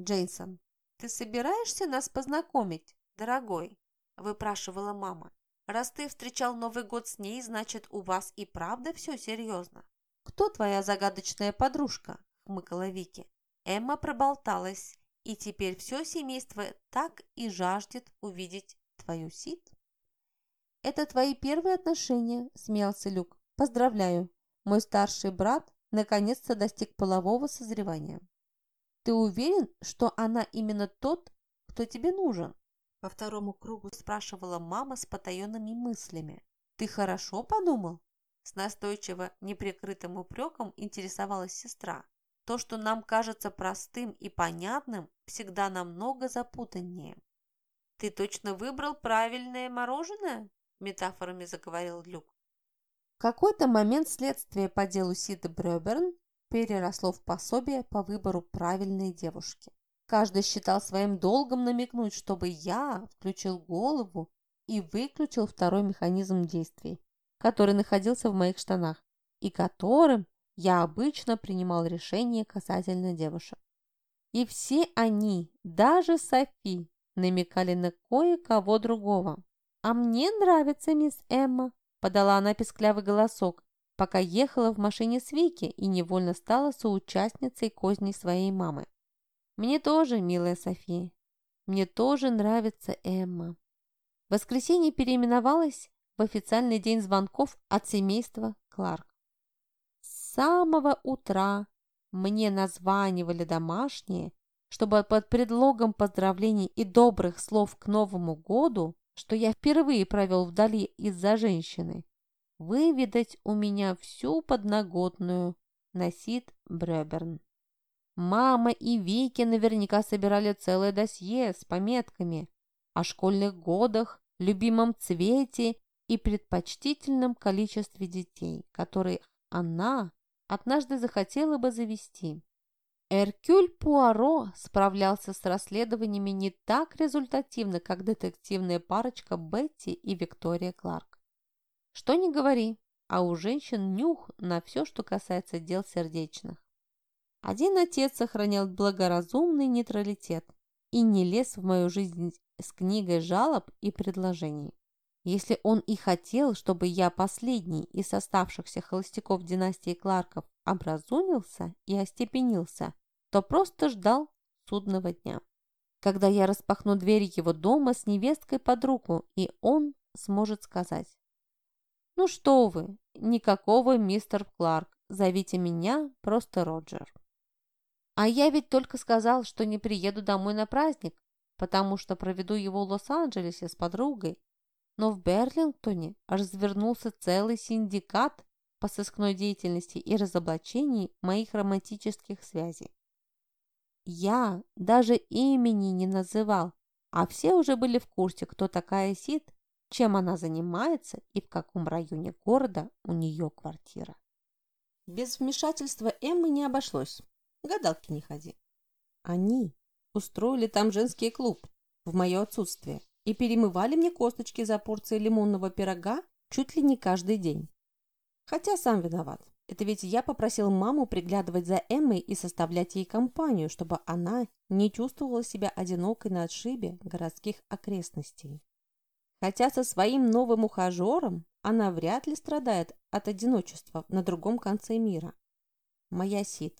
Джейсон, ты собираешься нас познакомить, дорогой?» – выпрашивала мама. «Раз ты встречал Новый год с ней, значит, у вас и правда все серьезно». «Кто твоя загадочная подружка?» – хмыкала Вики. Эмма проболталась, и теперь все семейство так и жаждет увидеть твою Сид. «Это твои первые отношения», – смеялся Люк. «Поздравляю, мой старший брат наконец-то достиг полового созревания». «Ты уверен, что она именно тот, кто тебе нужен?» По второму кругу спрашивала мама с потаенными мыслями. «Ты хорошо подумал?» С настойчиво неприкрытым упреком интересовалась сестра. То, что нам кажется простым и понятным, всегда намного запутаннее. «Ты точно выбрал правильное мороженое?» – метафорами заговорил Люк. В какой-то момент следствие по делу Сида Брёберн переросло в пособие по выбору правильной девушки. Каждый считал своим долгом намекнуть, чтобы я включил голову и выключил второй механизм действий, который находился в моих штанах и которым я обычно принимал решения касательно девушек. И все они, даже Софи, намекали на кое-кого другого. «А мне нравится мисс Эмма», – подала она песклявый голосок, пока ехала в машине с Вики и невольно стала соучастницей козней своей мамы. «Мне тоже, милая София, мне тоже нравится Эмма». Воскресенье переименовалось в официальный день звонков от семейства Кларк самого утра мне названивали домашние, чтобы под предлогом поздравлений и добрых слов к Новому году, что я впервые провел вдали из-за женщины, выведать у меня всю подноготную носит Брёберн. Мама и Вики наверняка собирали целое досье с пометками о школьных годах, любимом цвете и предпочтительном количестве детей, которые она однажды захотела бы завести. Эркюль Пуаро справлялся с расследованиями не так результативно, как детективная парочка Бетти и Виктория Кларк. Что ни говори, а у женщин нюх на все, что касается дел сердечных. Один отец сохранял благоразумный нейтралитет и не лез в мою жизнь с книгой жалоб и предложений. Если он и хотел, чтобы я последний из оставшихся холостяков династии Кларков образумился и остепенился, то просто ждал судного дня. Когда я распахну дверь его дома с невесткой под руку, и он сможет сказать «Ну что вы, никакого мистер Кларк, зовите меня просто Роджер». А я ведь только сказал, что не приеду домой на праздник, потому что проведу его в Лос-Анджелесе с подругой, но в Берлингтоне развернулся целый синдикат по сыскной деятельности и разоблачении моих романтических связей. Я даже имени не называл, а все уже были в курсе, кто такая Сид, чем она занимается и в каком районе города у нее квартира. Без вмешательства Эммы не обошлось. Гадалки не ходи. Они устроили там женский клуб в мое отсутствие и перемывали мне косточки за порцией лимонного пирога чуть ли не каждый день. Хотя сам виноват. Это ведь я попросил маму приглядывать за Эммой и составлять ей компанию, чтобы она не чувствовала себя одинокой на отшибе городских окрестностей. Хотя со своим новым ухажером она вряд ли страдает от одиночества на другом конце мира. Моя Сид.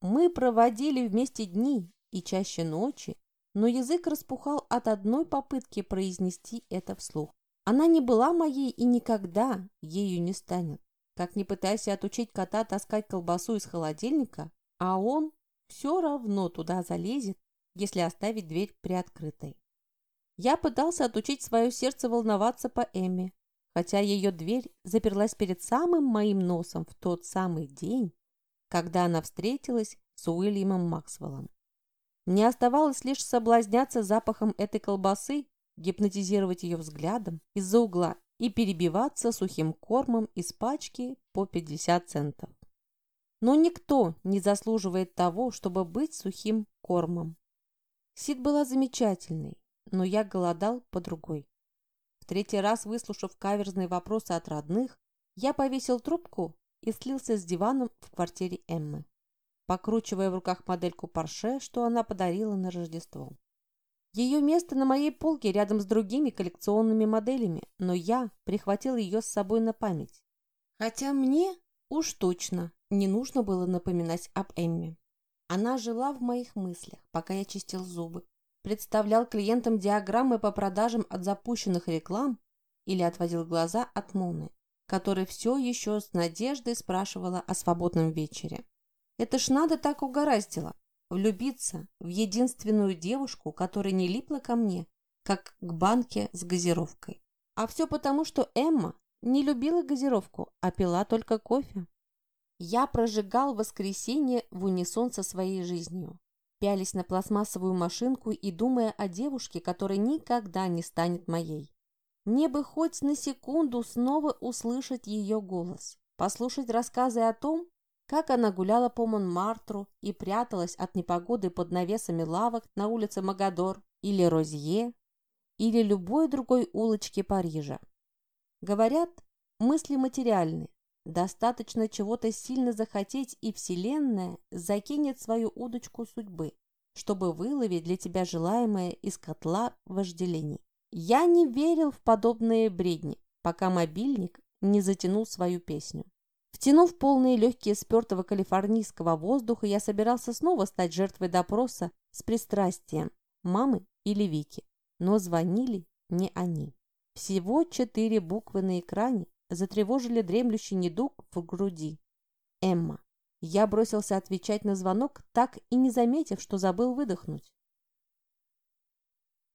Мы проводили вместе дни и чаще ночи, но язык распухал от одной попытки произнести это вслух. Она не была моей и никогда ею не станет. Как ни пытайся отучить кота таскать колбасу из холодильника, а он все равно туда залезет, если оставить дверь приоткрытой. Я пытался отучить свое сердце волноваться по Эмме, хотя ее дверь заперлась перед самым моим носом в тот самый день, когда она встретилась с Уильямом Максвеллом. Мне оставалось лишь соблазняться запахом этой колбасы, гипнотизировать ее взглядом из-за угла и перебиваться сухим кормом из пачки по 50 центов. Но никто не заслуживает того, чтобы быть сухим кормом. Сид была замечательной, но я голодал по другой. В третий раз, выслушав каверзные вопросы от родных, я повесил трубку и слился с диваном в квартире Эммы. покручивая в руках модельку Порше, что она подарила на Рождество. Ее место на моей полке рядом с другими коллекционными моделями, но я прихватил ее с собой на память. Хотя мне уж точно не нужно было напоминать об Эмме. Она жила в моих мыслях, пока я чистил зубы, представлял клиентам диаграммы по продажам от запущенных реклам или отводил глаза от Моны, которая все еще с надеждой спрашивала о свободном вечере. Это ж надо так угораздило влюбиться в единственную девушку, которая не липла ко мне, как к банке с газировкой. А все потому, что Эмма не любила газировку, а пила только кофе. Я прожигал воскресенье в унисон со своей жизнью, пялись на пластмассовую машинку и думая о девушке, которая никогда не станет моей. Мне бы хоть на секунду снова услышать ее голос, послушать рассказы о том, как она гуляла по Монмартру и пряталась от непогоды под навесами лавок на улице Магадор или Розье, или любой другой улочке Парижа. Говорят, мысли материальны. Достаточно чего-то сильно захотеть, и Вселенная закинет свою удочку судьбы, чтобы выловить для тебя желаемое из котла вожделений. Я не верил в подобные бредни, пока мобильник не затянул свою песню. Втянув полные легкие спертого калифорнийского воздуха, я собирался снова стать жертвой допроса с пристрастием мамы или Вики. Но звонили не они. Всего четыре буквы на экране затревожили дремлющий недуг в груди. Эмма. Я бросился отвечать на звонок, так и не заметив, что забыл выдохнуть.